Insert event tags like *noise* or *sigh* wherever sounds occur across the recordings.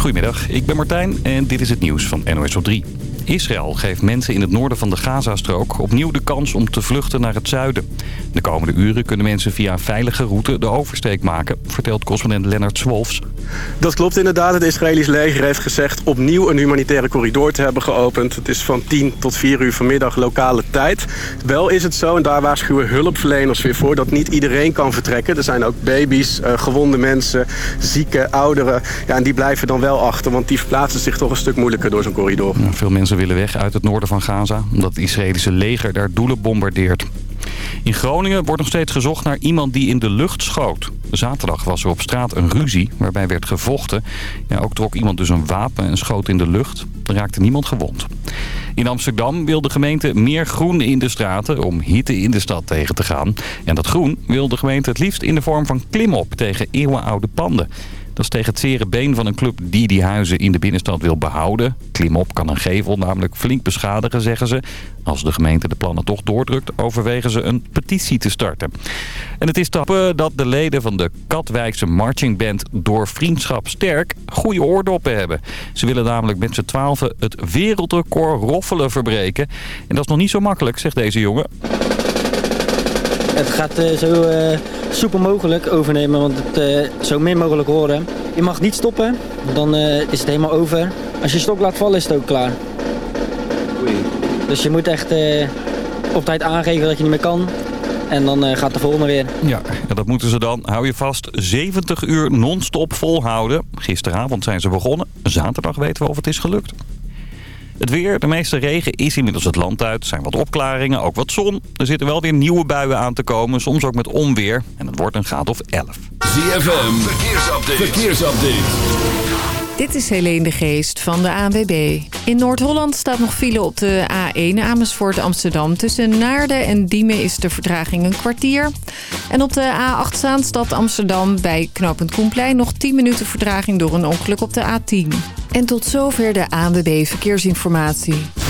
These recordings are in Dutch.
Goedemiddag, ik ben Martijn en dit is het nieuws van NOS op 3. Israël geeft mensen in het noorden van de Gazastrook opnieuw de kans om te vluchten naar het zuiden. De komende uren kunnen mensen via veilige route de oversteek maken, vertelt correspondent Lennart Swolfs. Dat klopt inderdaad. Het Israëlisch leger heeft gezegd opnieuw een humanitaire corridor te hebben geopend. Het is van 10 tot 4 uur vanmiddag lokale tijd. Wel is het zo, en daar waarschuwen hulpverleners weer voor, dat niet iedereen kan vertrekken. Er zijn ook baby's, uh, gewonde mensen, zieke, ouderen. Ja, en die blijven dan wel achter, want die verplaatsen zich toch een stuk moeilijker door zo'n corridor. veel mensen willen weg uit het noorden van Gaza, omdat het Israëlische leger daar doelen bombardeert. In Groningen wordt nog steeds gezocht naar iemand die in de lucht schoot. Zaterdag was er op straat een ruzie waarbij werd gevochten. Ja, ook trok iemand dus een wapen en schoot in de lucht. Er raakte niemand gewond. In Amsterdam wil de gemeente meer groen in de straten om hitte in de stad tegen te gaan. En dat groen wil de gemeente het liefst in de vorm van klimop tegen eeuwenoude panden. Dat is tegen het zere been van een club die die huizen in de binnenstad wil behouden. Klimop kan een gevel namelijk flink beschadigen, zeggen ze. Als de gemeente de plannen toch doordrukt, overwegen ze een petitie te starten. En het is tappen dat de leden van de Katwijkse marchingband door Vriendschap Sterk goede oordoppen hebben. Ze willen namelijk met z'n twaalfen het wereldrecord roffelen verbreken. En dat is nog niet zo makkelijk, zegt deze jongen. Het gaat uh, zo uh, soepel mogelijk overnemen, want het uh, zo min mogelijk horen. Je mag niet stoppen, dan is het helemaal over. Als je stok laat vallen is het ook klaar. Oei. Dus je moet echt op tijd aangeven dat je niet meer kan. En dan gaat de volgende weer. Ja, en dat moeten ze dan, hou je vast, 70 uur non-stop volhouden. Gisteravond zijn ze begonnen. Zaterdag weten we of het is gelukt. Het weer, de meeste regen is inmiddels het land uit. Er zijn wat opklaringen, ook wat zon. Er zitten wel weer nieuwe buien aan te komen, soms ook met onweer. En het wordt een graad of 11. ZFM, verkeersupdate. verkeersupdate. Dit is Helene de Geest van de ANWB. In Noord-Holland staat nog file op de A1 Amersfoort Amsterdam. Tussen Naarden en Diemen is de vertraging een kwartier. En op de A8 Zaanstad Amsterdam bij knooppunt Koenplein... nog 10 minuten vertraging door een ongeluk op de A10. En tot zover de ANWB Verkeersinformatie.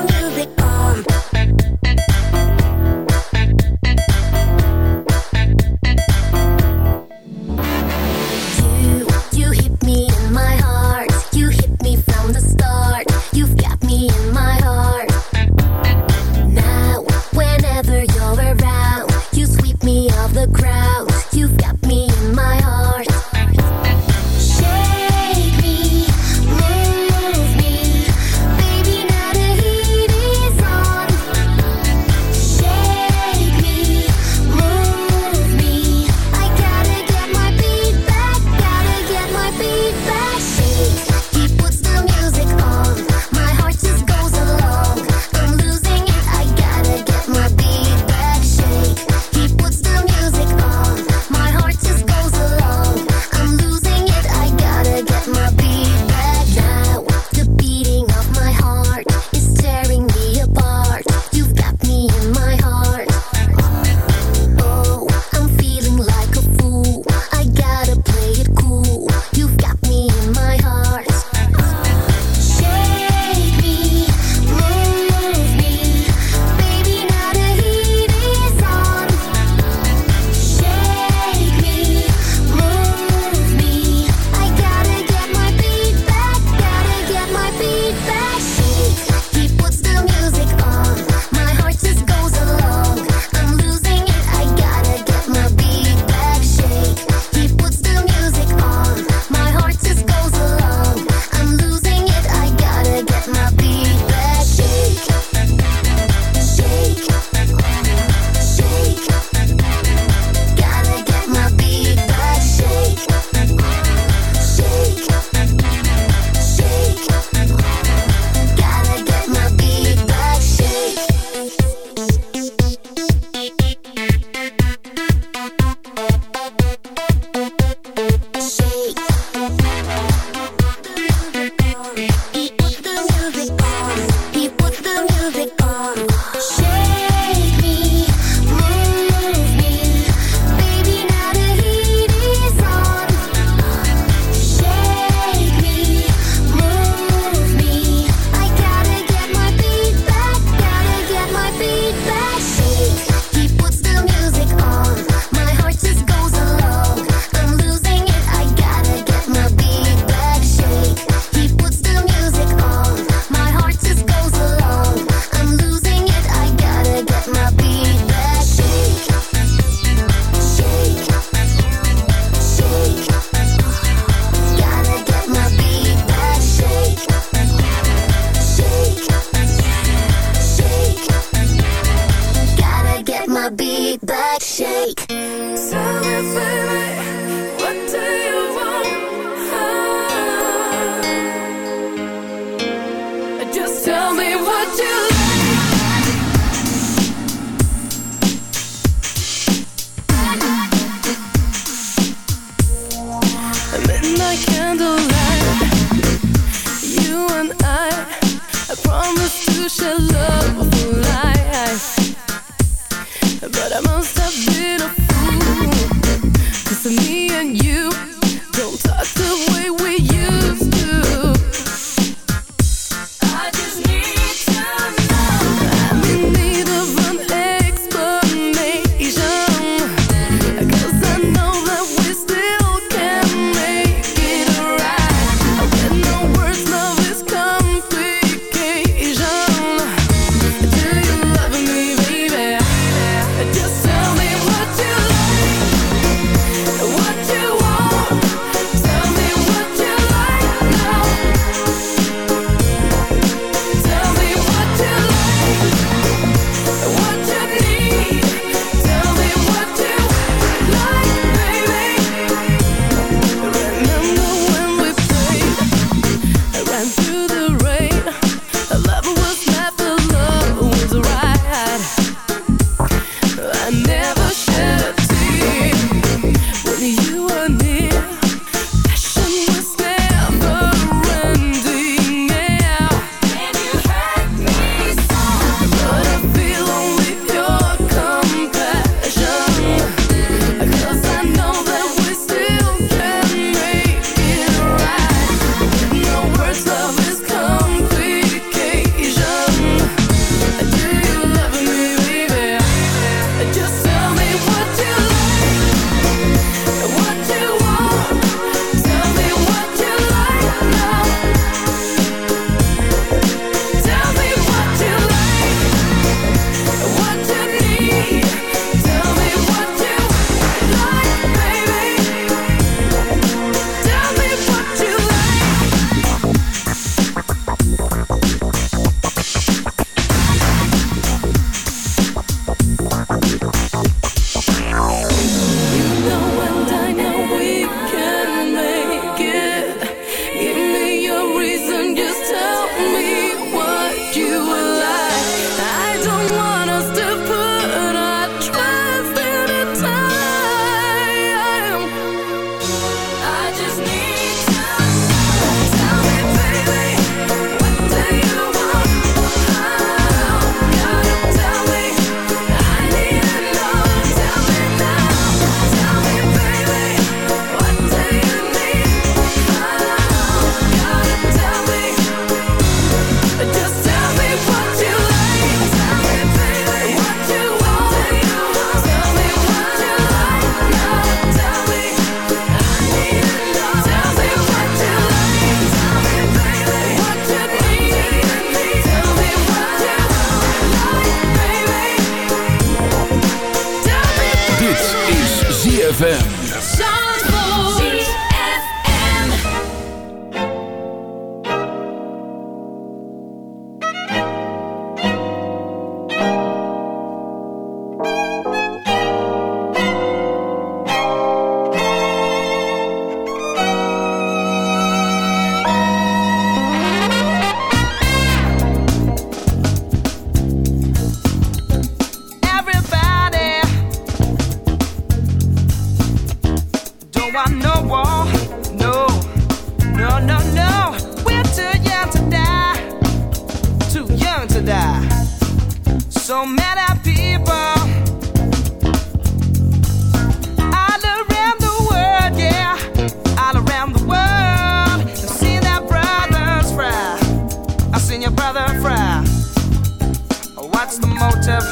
positive.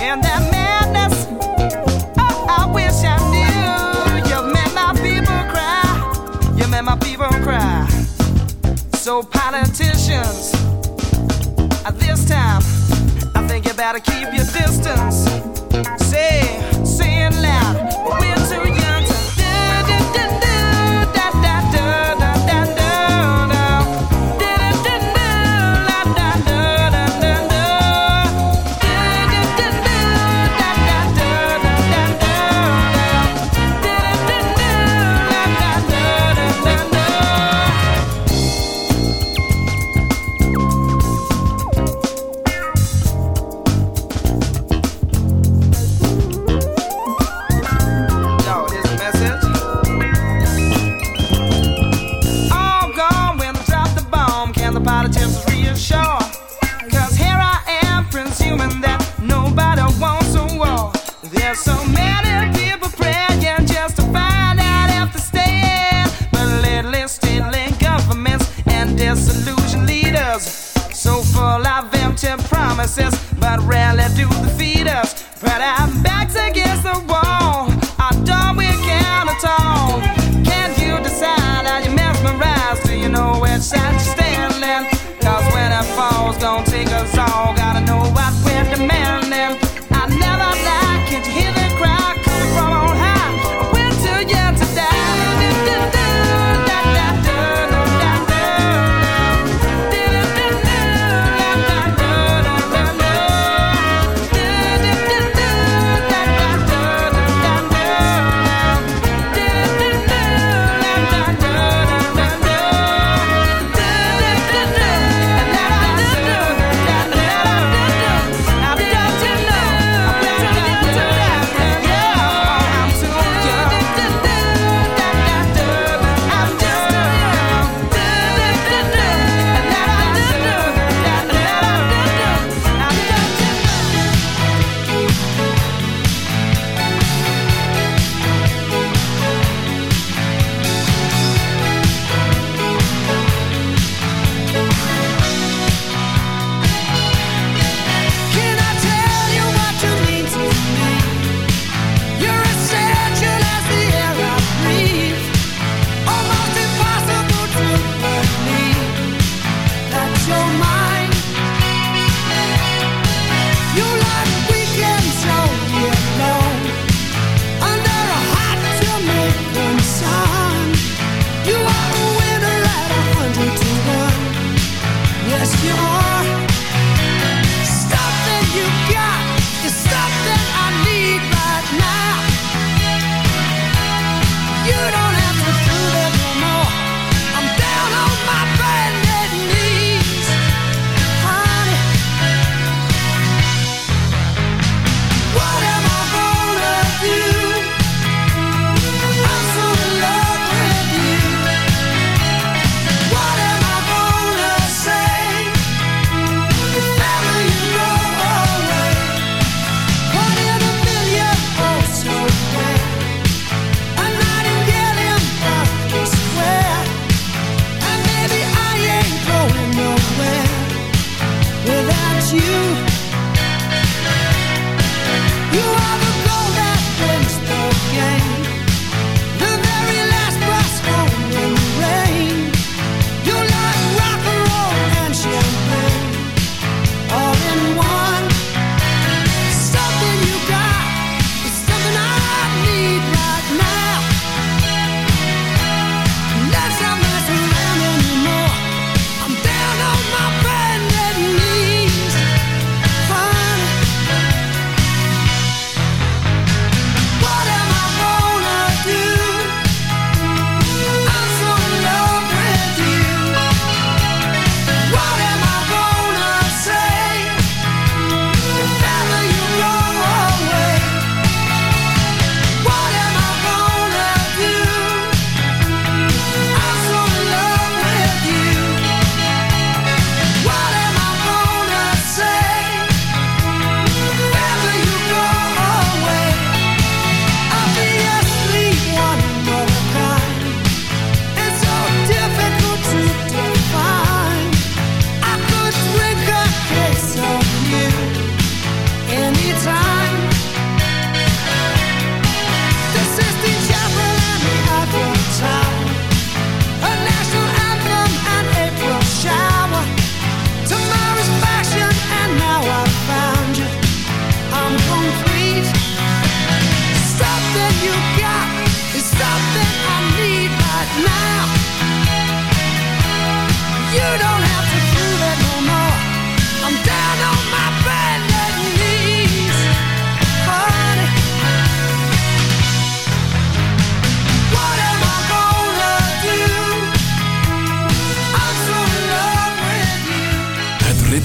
And that madness, oh, I wish I knew. You made my people cry. You made my people cry. So, politicians, at this time, I think you better keep your distance. Say, say it loud.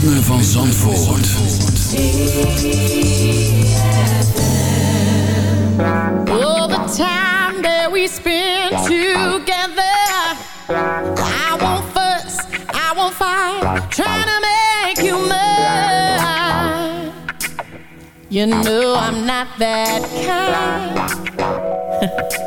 ritme van Zandvoort. All the time that we spend together. I won't fuss, I won't fight, trying to make you mine. You know I'm not that kind. *laughs*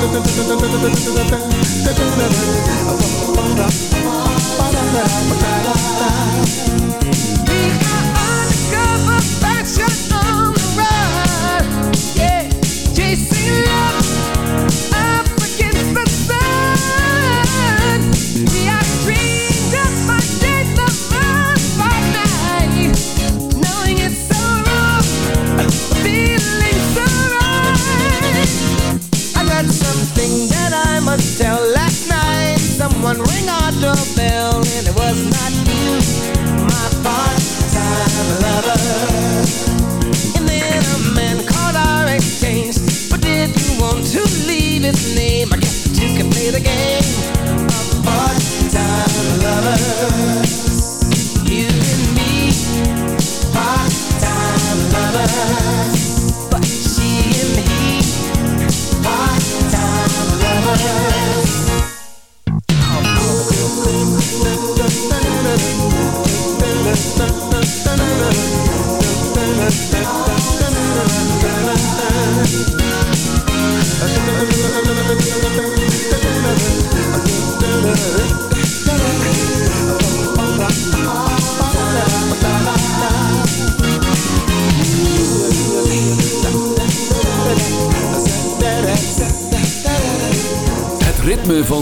Thank you.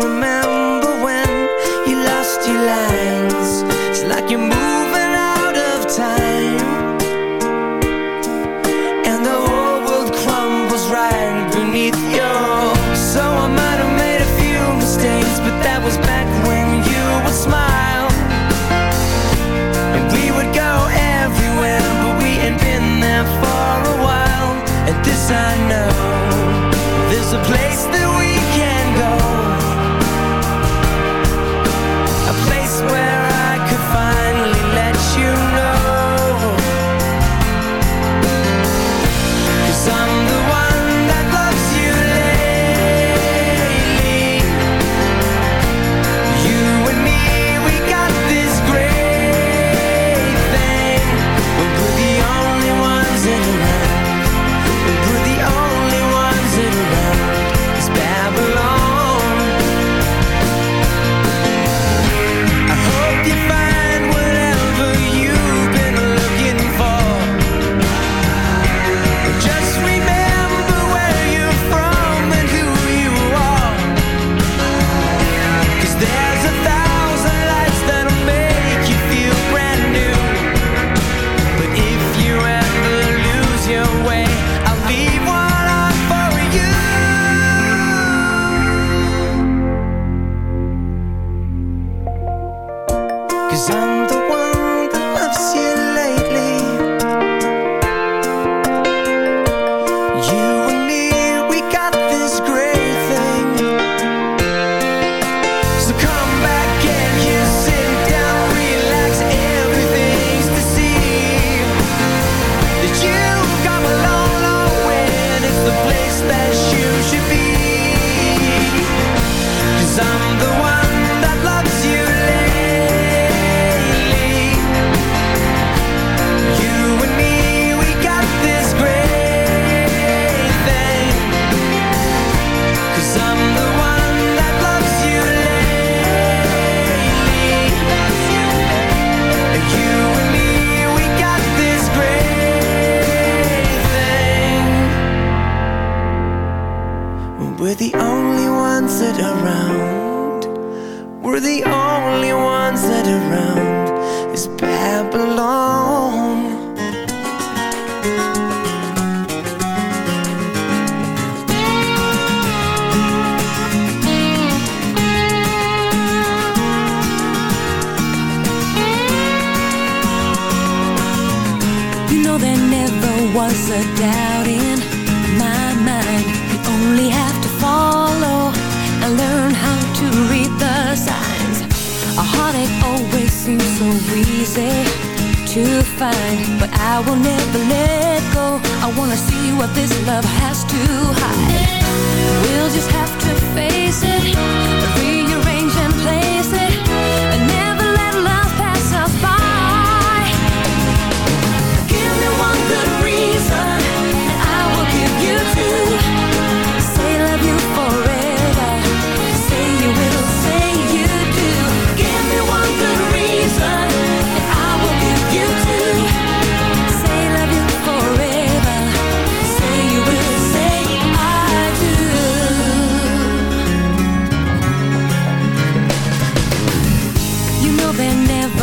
Remember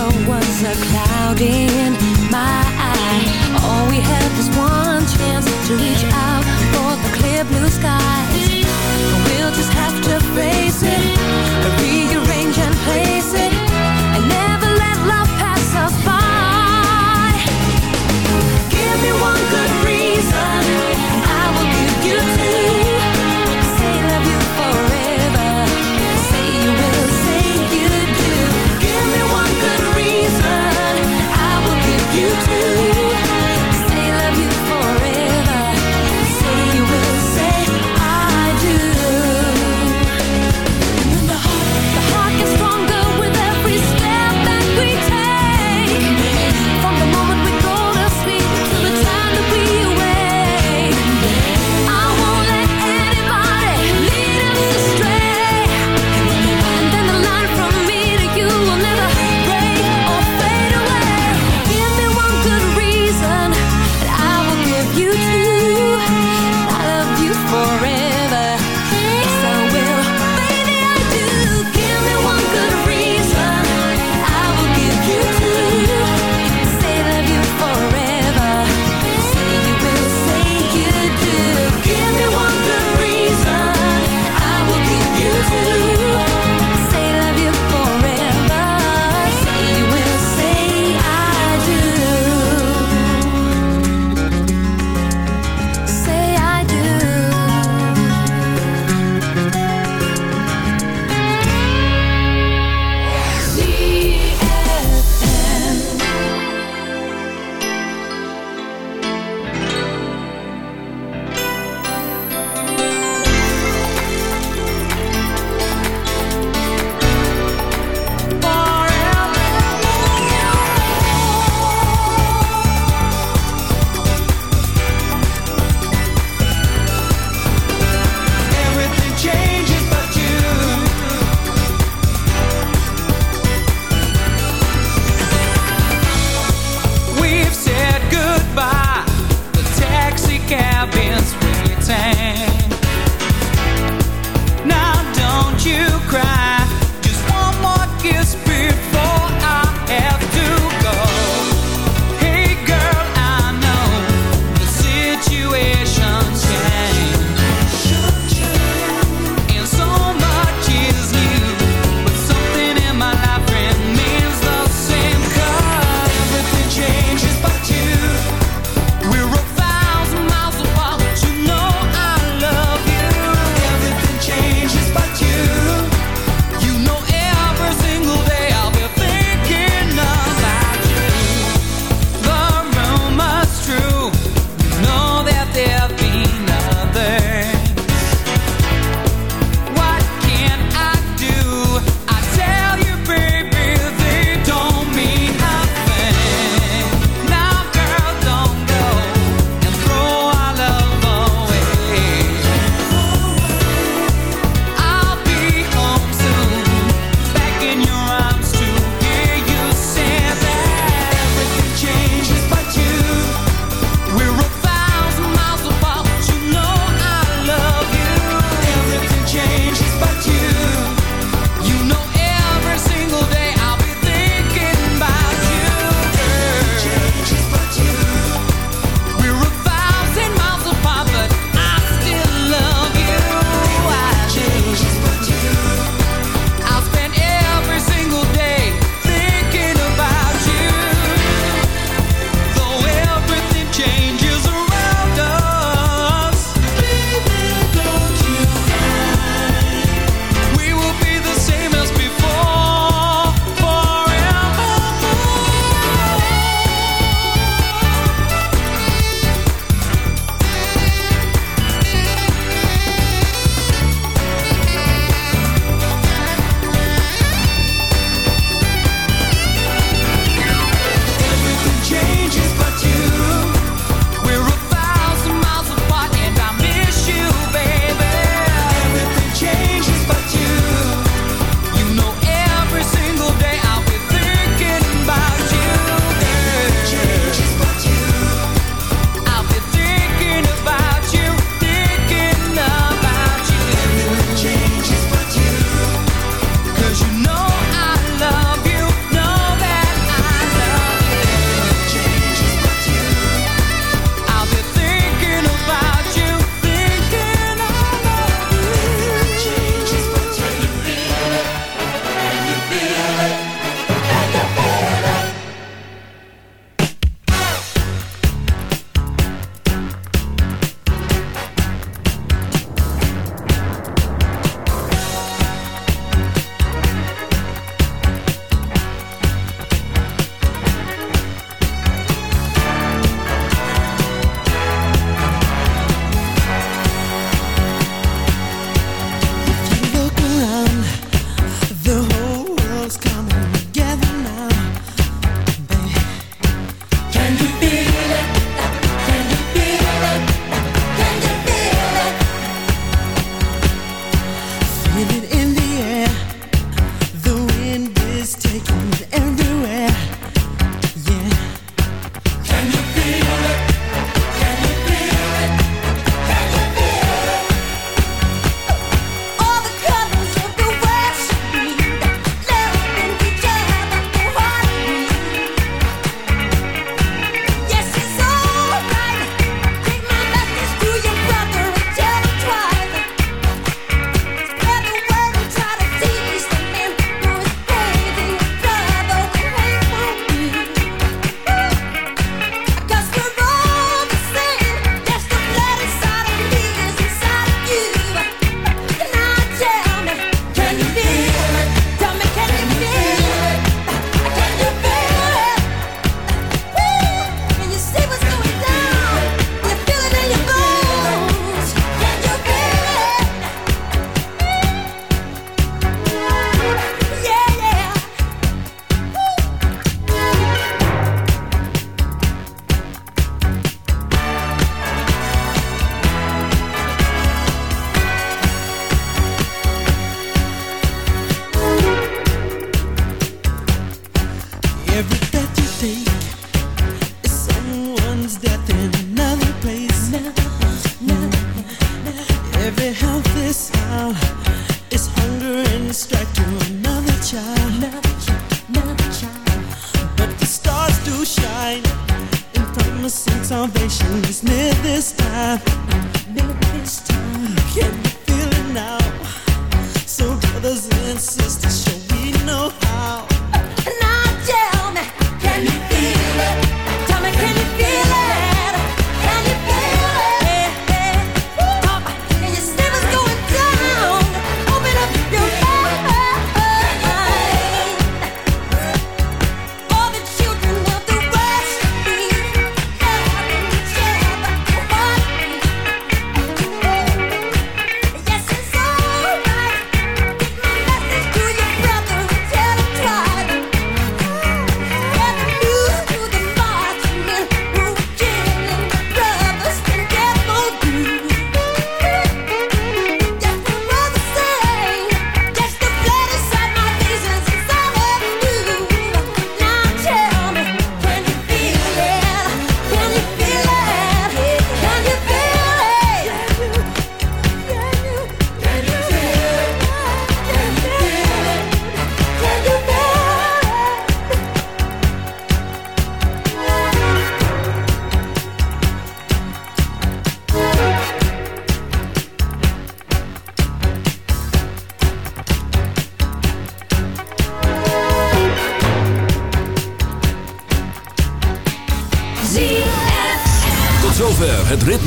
Was a cloud in my eye. All we had was one chance to reach out for the clear blue skies. We'll just have to face it.